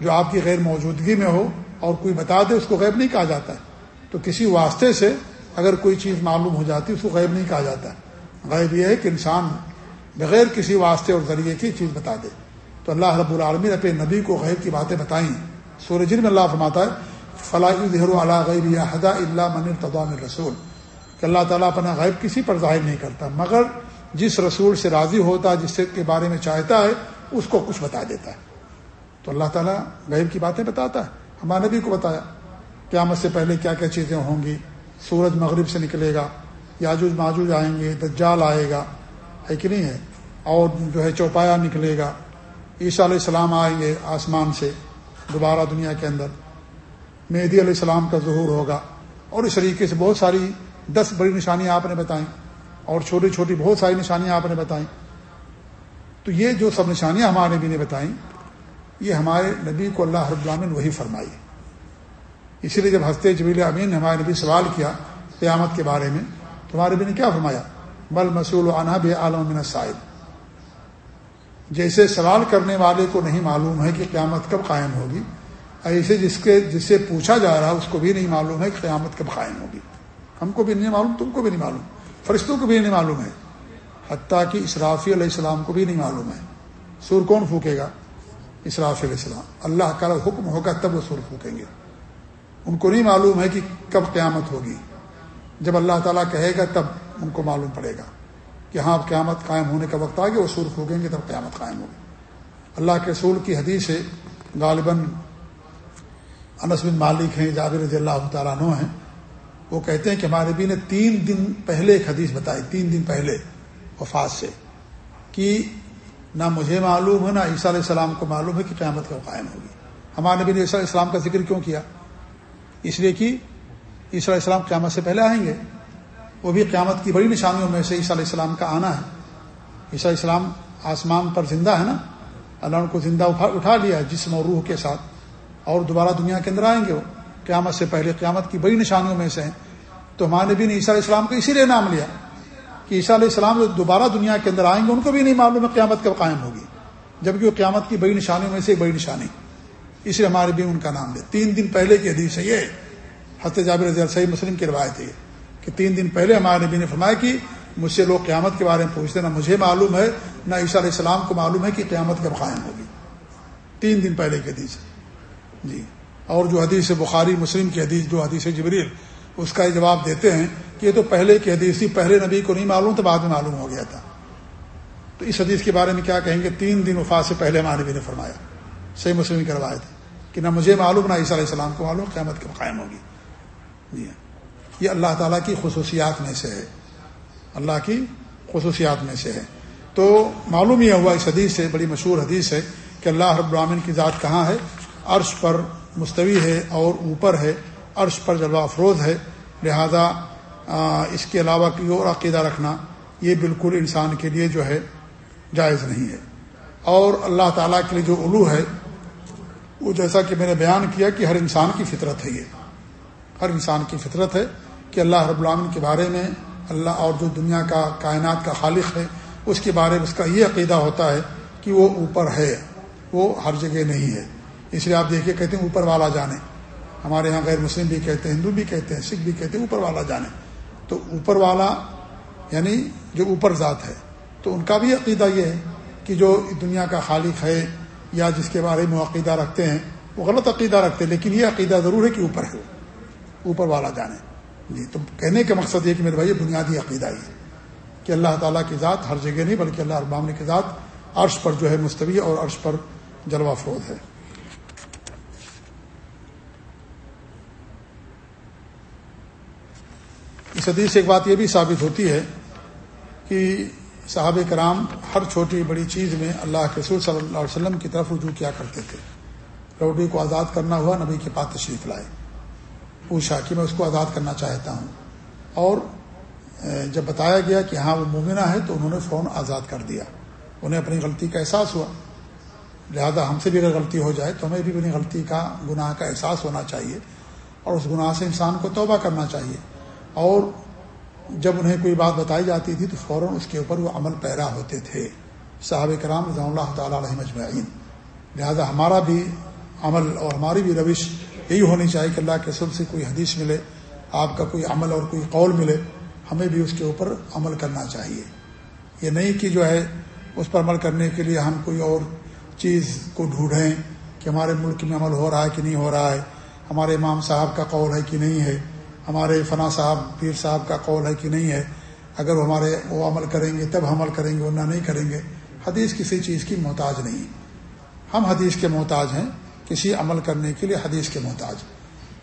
جو آپ کی غیر موجودگی میں ہو اور کوئی بتا دے، اس کو غیب نہیں کہا جاتا ہے۔ تو کسی واسطے سے اگر کوئی چیز معلوم ہو جاتی اس کو غیب نہیں کہا جاتا ہے۔ غیب یہ ہے کہ انسان بغیر کسی واسطے اور ذریعے کی چیز بتا دے۔ تو اللہ رب العالمین اپنے نبی کو غیب کی باتیں بتائیں۔ سورج میں اللہ فرماتا ہے فلاح ظہر اللہ غیب یا اللہ من تدام رسول. کہ اللہ تعالیٰ اپنا غیب کسی پر ظاہر نہیں کرتا، مگر جس رسول سے راضی ہوتا ہے جس سے کے بارے میں چاہتا ہے، اس کو کچھ بتا دیتا ہے۔ تو اللہ تعالیٰ غیب کی باتیں بتاتا ہے۔ ہمارے نبی کو بتایا، قیامت سے پہلے کیا کیا چیزیں ہوں گی؟ سورج مغرب سے نکلے گا، یاجوج ماجوج آئیں گے، دجال آئے گا، ہے کہ نہیں ہے؟ اور جو ہے چوپایا نکلے گا، عیسیٰ علیہ السلام آئیں گے آسمان سے، دوبارہ دنیا کے اندر۔ مہدی علیہ السلام کا ظہور ہوگا۔ اور اس طریقے سے بہت ساری دس بڑی نشانیاں آپ نے بتائیں۔ اور چھوٹی چھوٹی بہت ساری نشانیاں آپ نے بتائیں۔ تو یہ جو سب نشانیاں ہمارے نبی نے بتائیں، یہ ہمارے نبی کو اللہ رب العالمین وہی فرمائی اسی لیے جب ہنستے جبیل امین نے ہمارے نبی سوال کیا قیامت کے بارے میں، تو ہمارے نبی نے کیا فرمایا؟ بل مسول و بے عالم من صاحب جیسے سوال کرنے والے کو نہیں معلوم ہے کہ قیامت کب قائم ہوگی ایسے جس کے جس سے پوچھا جا رہا، اس کو بھی نہیں معلوم ہے کہ قیامت کب قائم ہوگی۔ ہم کو بھی نہیں معلوم، تم کو بھی نہیں معلوم۔ فرشتوں کو بھی نہیں معلوم ہے۔ حتیٰ کہ اسرافی علیہ السلام کو بھی نہیں معلوم ہے۔ سور کون پھونکے گا؟ اسراف علیہ السلام۔ اللہ کا حکم ہوگا تب وہ سور پھونکیں گے۔ ان کو نہیں معلوم ہے کہ کب قیامت ہوگی۔ جب اللہ تعالیٰ کہے گا تب ان کو معلوم پڑے گا کہ ہاں قیامت قائم ہونے کا وقت آ گیا، وہ سور پھونکیں گے تب قیامت قائم ہوگی۔ اللہ کے رسول کی حدیث ہے، غالباً انس بن مالک ہیں، جابر رضی اللہ تعالیٰ عنہ ہیں۔ وہ کہتے ہیں کہ ہمارے نبی نے تین دن پہلے ایک حدیث بتائی، تین دن پہلے وفات سے، کہ نہ مجھے معلوم ہے، نہ عیسیٰ علیہ السلام کو معلوم ہے کہ قیامت کا قائم ہوگی۔ ہمارے نبی نے عیسیٰ علیہ السلام کا ذکر کیوں کیا؟ اس لیے کہ عیسیٰ علیہ السلام قیامت سے پہلے آئیں گے، وہ بھی قیامت کی بڑی نشانیوں میں سے عیسیٰ علیہ السلام کا آنا ہے۔ عیسیٰ علیہ السلام آسمان پر زندہ ہے نا؟ اللہ ان کو زندہ اٹھا لیا جسم اور روح کے ساتھ۔ اور دوبارہ دنیا کے اندر آئیں گے وہ۔ قیامت سے پہلے، قیامت کی بڑی نشانیوں میں سے ہیں۔ تو ہمارے نبی نے عیسیٰ علیہ السلام کو اسی لیے نام لیا کہ عیسیٰ علیہ السلام جو دوبارہ دنیا کے اندر آئیں گے، ان کو بھی نہیں معلوم ہے قیامت کب قائم ہوگی۔ جبکہ وہ قیامت کی بڑی نشانیوں میں سے ایک بڑی نشانی۔ اس لیے ہمارے بھی ان کا نام لیا تین دن پہلے کی حدیث ہے یہ۔ حضرت جابر رضی صحیح مسلم کی روایت ہے کہ تین دن پہلے ہمارے نبی نے فرمایا کہ مجھ سے لوگ قیامت کے بارے میں پوچھتے نہ مجھے معلوم ہے، نہ عیسیٰ علیہ السلام کو معلوم ہے کہ قیامت کب قائم ہوگی۔ تین دن پہلے کی حدیث ہے۔ جی۔ اور جو حدیث بخاری، مسلم کی حدیث، جو حدیث جبریل، اس کا جواب دیتے ہیں کہ یہ تو پہلے کی حدیث تھی، پہلے نبی کو نہیں معلوم، تو بعد میں معلوم ہو گیا تھا۔ تو اس حدیث کے بارے میں کیا کہیں گے؟ تین دن وفات سے پہلے ہمارے نبی نے فرمایا۔ صحیح مسلم کروائے تھے کہ نہ مجھے معلوم، نہ عیسیٰ علیہ السلام کو معلوم، قیامت کے قائم ہوگی جی ہاں۔ یہ اللہ تعالیٰ کی خصوصیات میں سے ہے۔ اللہ کی خصوصیات میں سے ہے۔ تو معلوم یہ ہوا، اس حدیث سے بڑی مشہور حدیث ہے کہ اللہ رب العامن کی ذات کہاں ہے؟ عرش پر مستوی ہے اور اوپر ہے، عرش پر جلوہ افروز ہے۔ لہذا اس کے علاوہ کی اور عقیدہ رکھنا یہ بالکل انسان کے لیے جو ہے جائز نہیں ہے۔ اور اللہ تعالیٰ کے لیے جو علو ہے، وہ جیسا کہ میں نے بیان کیا کہ ہر انسان کی فطرت ہے یہ۔ ہر انسان کی فطرت ہے کہ اللہ رب العالمین کے بارے میں اللہ اور جو دنیا کا کائنات کا خالق ہے، اس کے بارے میں اس کا یہ عقیدہ ہوتا ہے کہ وہ اوپر ہے، وہ ہر جگہ نہیں ہے۔ اس لیے آپ دیکھیے، کہتے ہیں اوپر والا جانے۔ ہمارے یہاں غیر مسلم بھی کہتے ہیں، ہندو بھی کہتے ہیں، سکھ بھی کہتے ہیں، اوپر والا جانے۔ تو اوپر والا یعنی جو اوپر ذات ہے۔ تو ان کا بھی عقیدہ یہ ہے کہ جو دنیا کا خالق ہے یا جس کے بارے میں عقیدہ رکھتے ہیں، وہ غلط عقیدہ رکھتے ہیں، لیکن یہ عقیدہ ضرور ہے کہ اوپر ہے۔ اوپر والا جانے۔ جی تو کہنے کا مقصد یہ کہ میرے بھائی بنیادی عقیدہ ہی ہے۔ کہ اللہ تعالیٰ کی ذات ہر جگہ نہیں، بلکہ اللہ ابام کی ذات عرش پر جو ہے مستوی اور عرش پر جلوہ فروز ہے۔ اس حدیث سے ایک بات یہ بھی ثابت ہوتی ہے کہ صحابہ کرام ہر چھوٹی بڑی چیز میں اللہ کے رسول صلی اللہ علیہ وسلم کی طرف رجوع کیا کرتے تھے۔ روڈی کو آزاد کرنا ہوا، نبی کے پاس تشریف لائے۔ پوچھا کہ میں اس کو آزاد کرنا چاہتا ہوں۔ اور جب بتایا گیا کہ ہاں وہ مومنہ ہے، تو انہوں نے فون آزاد کر دیا۔ انہیں اپنی غلطی کا احساس ہوا۔ لہذا ہم سے بھی اگر غلطی ہو جائے، تو ہمیں بھی اپنی غلطی کا، گناہ کا احساس ہونا چاہیے۔ اور اس گناہ سے انسان کو توبہ کرنا چاہیے۔ اور جب انہیں کوئی بات بتائی جاتی تھی تو فوراً اس کے اوپر وہ عمل پیرا ہوتے تھے۔ صاحب کرام رضا اللہ تعالیٰ علیہ مجمعین لہذا ہمارا بھی عمل اور ہماری بھی روش یہی ہونی چاہیے کہ اللہ کے سب سے کوئی حدیث ملے، آپ کا کوئی عمل اور کوئی قول ملے، ہمیں بھی اس کے اوپر عمل کرنا چاہیے۔ یہ نہیں کہ جو ہے اس پر عمل کرنے کے لیے ہم کوئی اور چیز کو ڈھونڈیں کہ ہمارے ملک میں عمل ہو رہا ہے کہ نہیں ہو رہا ہے، ہمارے امام صاحب کا قول ہے کہ نہیں ہے۔ ہمارے فنا صاحب، پیر صاحب کا قول ہے کہ نہیں ہے۔ اگر وہ ہمارے وہ عمل کریں گے، تب عمل کریں گے، ورنہ نہیں کریں گے۔ حدیث کسی چیز کی محتاج نہیں۔ ہم حدیث کے محتاج ہیں، کسی عمل کرنے کے لیے حدیث کے محتاج۔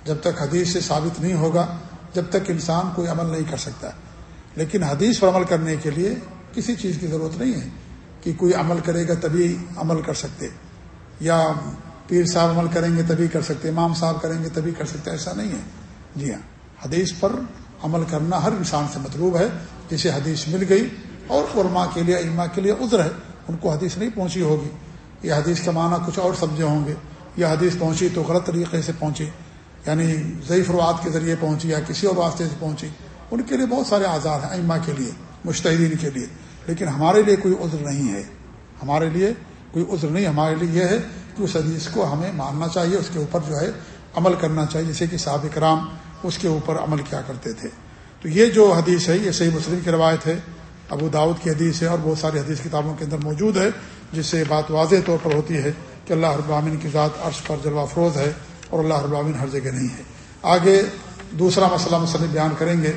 جب تک حدیث سے ثابت نہیں ہوگا، جب تک انسان کوئی عمل نہیں کر سکتا۔ لیکن حدیث پر عمل کرنے کے لیے کسی چیز کی ضرورت نہیں ہے کہ کوئی عمل کرے گا تبھی عمل کر سکتے۔ یا پیر صاحب عمل کریں گے تبھی کر سکتے، امام صاحب کریں گے تبھی کر سکتے، ایسا نہیں ہے۔ جی ہاں۔ حدیث پر عمل کرنا ہر انسان سے مطلوب ہے، جسے حدیث مل گئی اور علماء کے لیے علما کے لیے عذر ہے، ان کو حدیث نہیں پہنچی ہوگی۔ یہ حدیث کا معنی کچھ اور سمجھے ہوں گے۔ یہ حدیث پہنچی تو غلط طریقے سے پہنچی یعنی ضعیف روات کے ذریعے پہنچی یا کسی اور راستے سے پہنچی۔ ان کے لیے بہت سارے آزار ہیں اما کے لیے مشتحدین کے لیے۔ لیکن ہمارے لیے کوئی عذر نہیں ہے۔ ہمارے لیے کوئی عذر نہیں، ہمارے لیے یہ ہے کہ اس حدیث کو ہمیں ماننا چاہیے، اس کے اوپر جو ہے عمل کرنا چاہیے، جیسے کہ صاحب کرام اس کے اوپر عمل کیا کرتے تھے۔ تو یہ جو حدیث ہے، یہ صحیح مسلم کی روایت ہے۔ ابو داود کی حدیث ہے اور بہت ساری حدیث کتابوں کے اندر موجود ہے، جس سے بات واضح طور پر ہوتی ہے کہ اللہ ابامن کی ذات عرش پر جلوہ افروز ہے اور اللہ ابامن ہر جگہ نہیں ہے۔ آگے دوسرا مسئلہ مسلم بیان کریں گے،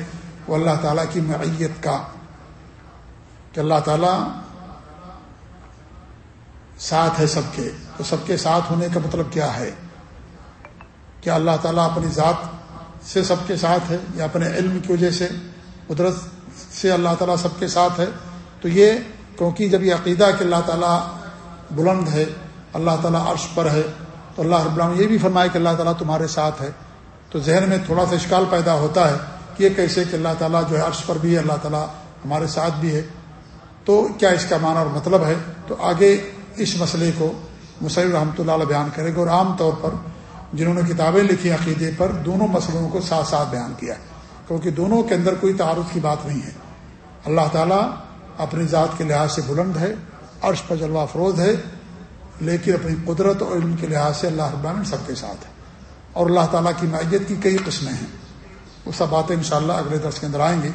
وہ اللہ تعالیٰ کی معیت کا۔ کہ اللہ تعالیٰ ساتھ ہے سب کے۔ تو سب کے ساتھ ہونے کا مطلب کیا ہے؟ کیا اللہ تعالیٰ اپنی ذات سے سب کے ساتھ ہے یا اپنے علم کی وجہ سے، قدرت سے اللہ تعالیٰ سب کے ساتھ ہے۔ تو یہ کیونکہ جب یہ عقیدہ کہ اللہ تعالیٰ بلند ہے، اللہ تعالیٰ عرش پر ہے، تو اللہ رب اللہ یہ بھی فرمائے کہ اللہ تعالیٰ تمہارے ساتھ ہے۔ تو ذہن میں تھوڑا سا اشکال پیدا ہوتا ہے کہ یہ کیسے کہ اللہ تعالیٰ جو ہے عرش پر بھی ہے، اللہ تعالیٰ ہمارے ساتھ بھی ہے۔ تو کیا اس کا معنی اور مطلب ہے؟ تو آگے اس مسئلے کو مصعب رحمۃ اللہ علیہ بیان کرے گا اور عام طور پر جنہوں نے کتابیں لکھی عقیدے پر، دونوں مسئلوں کو ساتھ ساتھ بیان کیا کیونکہ دونوں کے اندر کوئی تعارف کی بات نہیں ہے۔ اللہ تعالیٰ اپنی ذات کے لحاظ سے بلند ہے، عرش پر جلوہ افروز ہے، لیکن اپنی قدرت اور علم کے لحاظ سے اللہ ربان سب کے ساتھ ہے۔ اور اللہ تعالیٰ کی معیت کی کئی قسمیں ہیں۔ وہ سب باتیں انشاءاللہ اگلے درس کے اندر آئیں گی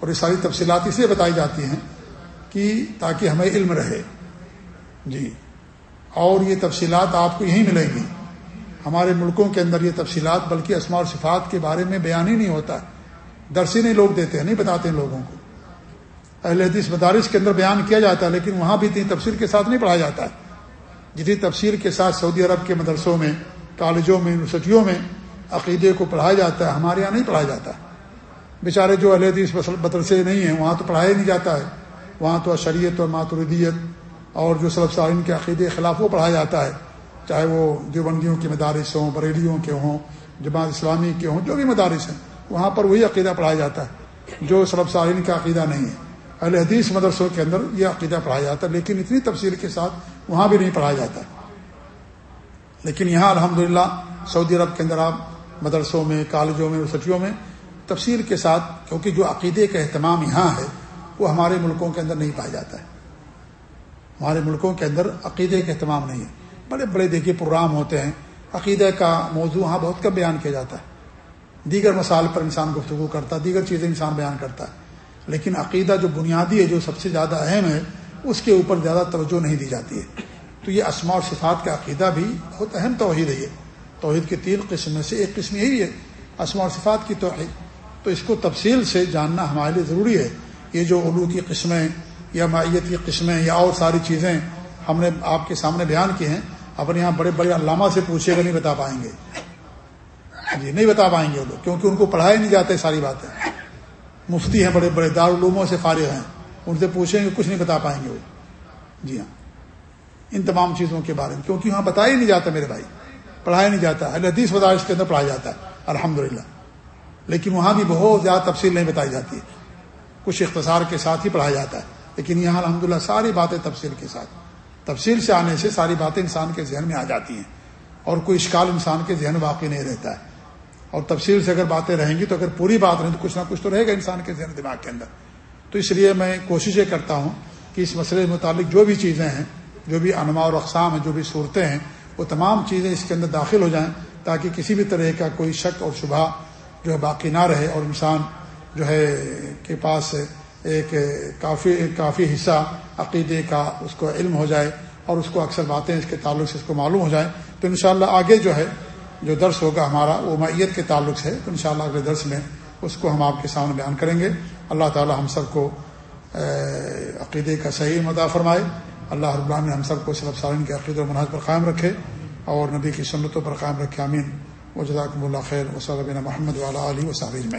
اور یہ ساری تفصیلات اس لیے بتائی جاتی ہیں کہ تاکہ ہمیں علم رہے۔ جی۔ اور یہ تفصیلات آپ کو یہیں ملیں گی۔ ہمارے ملکوں کے اندر یہ تفصیلات، بلکہ اسماع اور صفات کے بارے میں بیان ہی نہیں ہوتا۔ درسی نہیں لوگ دیتے ہیں، نہیں بتاتے ہیں لوگوں کو۔ اہل حدیث مدارس کے اندر بیان کیا جاتا ہے، لیکن وہاں بھی اتنی تفصیل کے ساتھ نہیں پڑھایا جاتا۔ ہے جتنی تفصیل کے ساتھ سعودی عرب کے مدرسوں میں، کالجوں میں، یونیورسٹیوں میں عقیدے کو پڑھایا جاتا ہے، ہمارے یہاں نہیں پڑھایا جاتا۔ بیچارے جو اہل حدیث مدرسے نہیں ہیں، وہاں تو پڑھایا نہیں جاتا ہے۔ وہاں تو اشریت اور ماتردیت اور جو سلب سارین کے عقیدے خلاف وہ پڑھایا جاتا ہے۔ چاہے وہ دیوبندیوں کے مدارس ہوں، بریلیوں کے ہوں، جماعت اسلامی کے ہوں، جو بھی مدارس ہیں، وہاں پر وہی عقیدہ پڑھایا جاتا ہے، جو سلب سارین کا عقیدہ نہیں ہے۔ اہل حدیث مدرسوں کے اندر یہ عقیدہ پڑھایا جاتا ہے، لیکن اتنی تفصیل کے ساتھ وہاں بھی نہیں پڑھایا جاتا۔ لیکن یہاں الحمد سعودی عرب کے اندر آپ مدرسوں میں، کالجوں میں، یونیورسٹیوں میں تفصیل کے ساتھ، کیونکہ جو عقیدے کا اہتمام یہاں ہے، وہ ہمارے ملکوں کے اندر نہیں پایا جاتا ہے۔ ہمارے ملکوں کے اندر عقیدے کا اہتمام نہیں ہے۔ بڑے بڑے دیکھیے پروگرام ہوتے ہیں، عقیدہ کا موضوع وہاں بہت کم بیان کیا جاتا ہے۔ دیگر مسائل پر انسان گفتگو کرتا ہے دیگر چیزیں انسان بیان کرتا ہے۔ لیکن عقیدہ جو بنیادی ہے، جو سب سے زیادہ اہم ہے، اس کے اوپر زیادہ توجہ نہیں دی جاتی ہے۔ تو یہ اسما اور صفات کا عقیدہ بھی بہت اہم توحید ہے یہ۔ توحید کے تین قسم میں سے ایک قسم یہی ہے اسما اور صفات کی توحید۔ تو اس کو تفصیل سے جاننا ہمارے لیے ضروری ہے۔ یہ جو علو کی قسمیں یا معیت کی قسمیں یا اور ساری چیزیں ہم نے آپ کے سامنے بیان کی ہیں اپنے یہاں بڑے بڑے علامہ سے پوچھے گا، نہیں بتا پائیں گے۔ جی نہیں بتا پائیں گے وہ لوگ، کیونکہ ان کو پڑھائے نہیں جاتے، ساری باتیں مفتی ہیں، بڑے بڑے دارالعلوموں سے فارغ ہیں۔ ان سے پوچھیں گے، کچھ نہیں بتا پائیں گے وہ۔ جی ہاں۔ ان تمام چیزوں کے بارے میں، کیونکہ وہاں بتایا نہیں جاتا میرے بھائی۔ پڑھایا نہیں جاتا۔ ہے حدیث مدارس کے اندر پڑھایا جاتا ہے۔ الحمد لیکن وہاں بھی بہت زیادہ تفصیل نہیں بتائی جاتی۔ ہے کچھ اختصار کے ساتھ ہی پڑھایا جاتا ہے۔ لیکن یہاں الحمد ساری باتیں تفصیل کے ساتھ۔ تفصیل سے آنے سے ساری باتیں انسان کے ذہن میں آ جاتی ہیں اور کوئی اشکال انسان کے ذہن واقع نہیں رہتا ہے۔ اور تفصیل سے اگر باتیں رہیں گی تو اگر پوری بات رہیں تو کچھ نہ کچھ تو رہے گا انسان کے ذہن دماغ کے اندر۔ تو اس لیے میں کوششیں کرتا ہوں کہ اس مسئلے کے متعلق جو بھی چیزیں ہیں، جو بھی انواع اور اقسام ہیں، جو بھی صورتیں ہیں، وہ تمام چیزیں اس کے اندر داخل ہو جائیں تاکہ کسی بھی طرح کا کوئی شک اور شبہ جو ہے باقی نہ رہے اور انسان جو ہے کے پاس ایک کافی کافی حصہ عقیدے کا اس کو علم ہو جائے اور اس کو اکثر باتیں اس کے تعلق سے اس کو معلوم ہو جائیں تو انشاءاللہ آگے جو ہے، جو درس ہوگا ہمارا، وہ معیت کے تعلق سے، تو انشاءاللہ اگلے درس میں اس کو ہم آپ کے سامنے بیان کریں گے۔ اللہ تعالی ہم سب کو عقیدے کا صحیح مدع فرمائے۔ اللہ رب العالمین ہم سب کو صرف سالین کے عقید و مناظ پر قائم رکھے اور نبی کی سنتوں پر قائم رکھے۔ امین و جزاکم اللہ خیر۔ و صلی محمد والا علیہ و صابر